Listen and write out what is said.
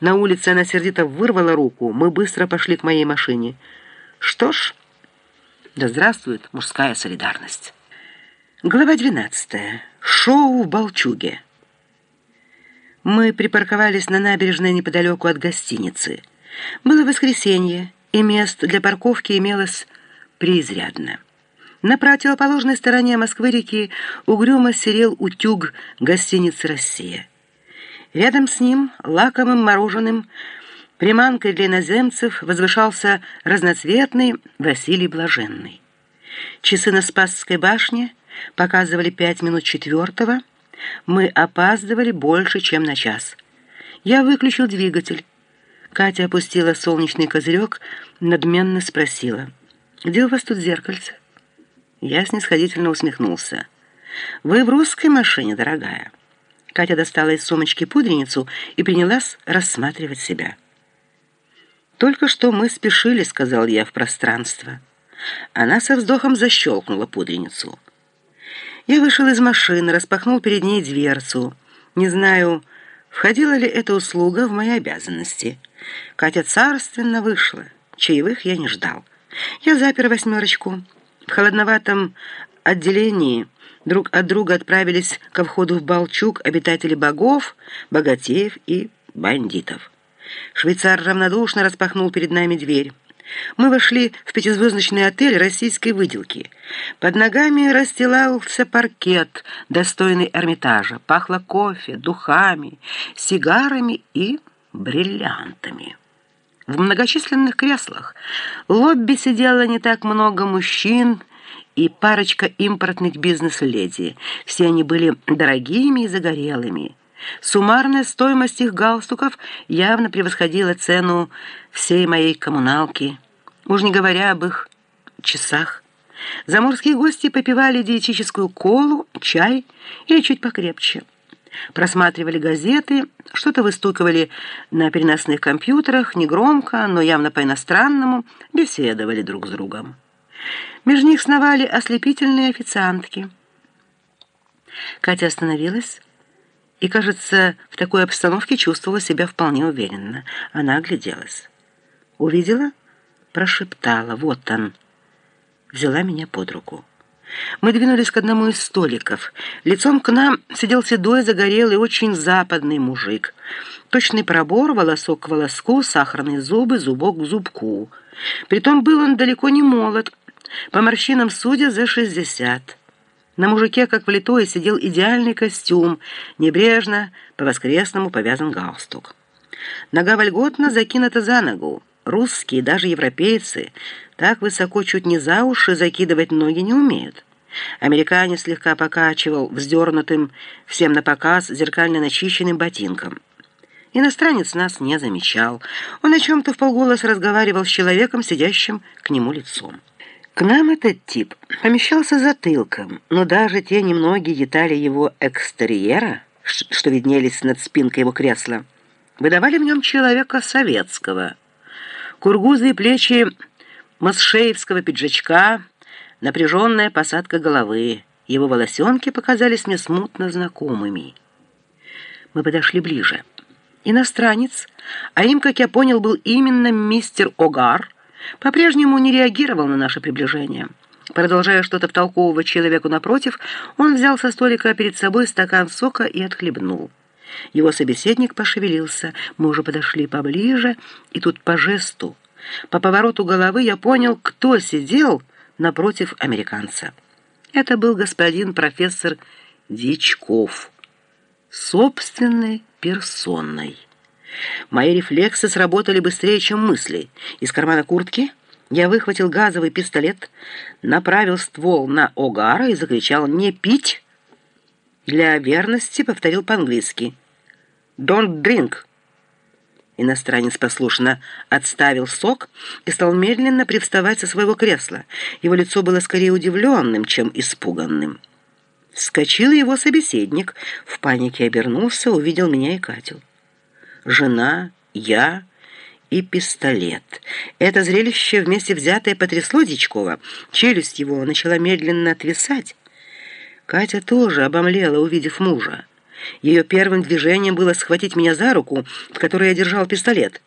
На улице она сердито вырвала руку. Мы быстро пошли к моей машине. Что ж, да здравствует мужская солидарность. Глава 12. Шоу в Балчуге. Мы припарковались на набережной неподалеку от гостиницы. Было воскресенье, и мест для парковки имелось преизрядно. На противоположной стороне Москвы-реки угрюмо серел утюг гостиницы «Россия». Рядом с ним, лакомым мороженым, приманкой для иноземцев, возвышался разноцветный Василий Блаженный. Часы на Спасской башне показывали пять минут четвертого. Мы опаздывали больше, чем на час. Я выключил двигатель. Катя опустила солнечный козырек, надменно спросила, «Где у вас тут зеркальце?» Я снисходительно усмехнулся. «Вы в русской машине, дорогая». Катя достала из сумочки пудреницу и принялась рассматривать себя. «Только что мы спешили», — сказал я в пространство. Она со вздохом защелкнула пудреницу. Я вышел из машины, распахнул перед ней дверцу. Не знаю, входила ли эта услуга в мои обязанности. Катя царственно вышла. Чаевых я не ждал. Я запер восьмерочку. В холодноватом отделении друг от друга отправились ко входу в Балчук обитатели богов, богатеев и бандитов. Швейцар равнодушно распахнул перед нами дверь. Мы вошли в пятизвездочный отель российской выделки. Под ногами расстилался паркет, достойный Эрмитажа. Пахло кофе, духами, сигарами и бриллиантами. В многочисленных креслах лобби сидело не так много мужчин и парочка импортных бизнес-леди. Все они были дорогими и загорелыми. Суммарная стоимость их галстуков явно превосходила цену всей моей коммуналки, уж не говоря об их часах. Заморские гости попивали диетическую колу, чай или чуть покрепче просматривали газеты, что-то выстукивали на переносных компьютерах, негромко, но явно по-иностранному, беседовали друг с другом. Между них сновали ослепительные официантки. Катя остановилась и, кажется, в такой обстановке чувствовала себя вполне уверенно. Она огляделась. Увидела, прошептала «Вот он!» Взяла меня под руку. Мы двинулись к одному из столиков. Лицом к нам сидел седой, загорелый, очень западный мужик. Точный пробор, волосок к волоску, сахарные зубы, зубок к зубку. Притом был он далеко не молод, по морщинам судя за шестьдесят. На мужике, как влитое, сидел идеальный костюм, небрежно, по-воскресному повязан галстук. Нога вольготно закинута за ногу. Русские, даже европейцы, так высоко чуть не за уши закидывать ноги не умеют. Американец слегка покачивал вздернутым, всем на показ, зеркально начищенным ботинком. Иностранец нас не замечал. Он о чем-то в полголоса разговаривал с человеком, сидящим к нему лицом. К нам этот тип помещался затылком, но даже те немногие детали его экстерьера, что виднелись над спинкой его кресла, выдавали в нем человека советского – Кургузые плечи масшеевского пиджачка, напряженная посадка головы. Его волосенки показались мне смутно знакомыми. Мы подошли ближе. Иностранец, а им, как я понял, был именно мистер Огар, по-прежнему не реагировал на наше приближение. Продолжая что-то втолковывать человеку напротив, он взял со столика перед собой стакан сока и отхлебнул. Его собеседник пошевелился. Мы уже подошли поближе, и тут по жесту, по повороту головы я понял, кто сидел напротив американца. Это был господин профессор Дичков, собственной персоной. Мои рефлексы сработали быстрее, чем мысли. Из кармана куртки я выхватил газовый пистолет, направил ствол на Огара и закричал «Не пить!» Для верности повторил по-английски «Don't drink». Иностранец послушно отставил сок и стал медленно привставать со своего кресла. Его лицо было скорее удивленным, чем испуганным. Вскочил его собеседник, в панике обернулся, увидел меня и Катю. Жена, я и пистолет. Это зрелище вместе взятое потрясло Дичкова. Челюсть его начала медленно отвисать. Катя тоже обомлела, увидев мужа. Ее первым движением было схватить меня за руку, в которой я держал пистолет.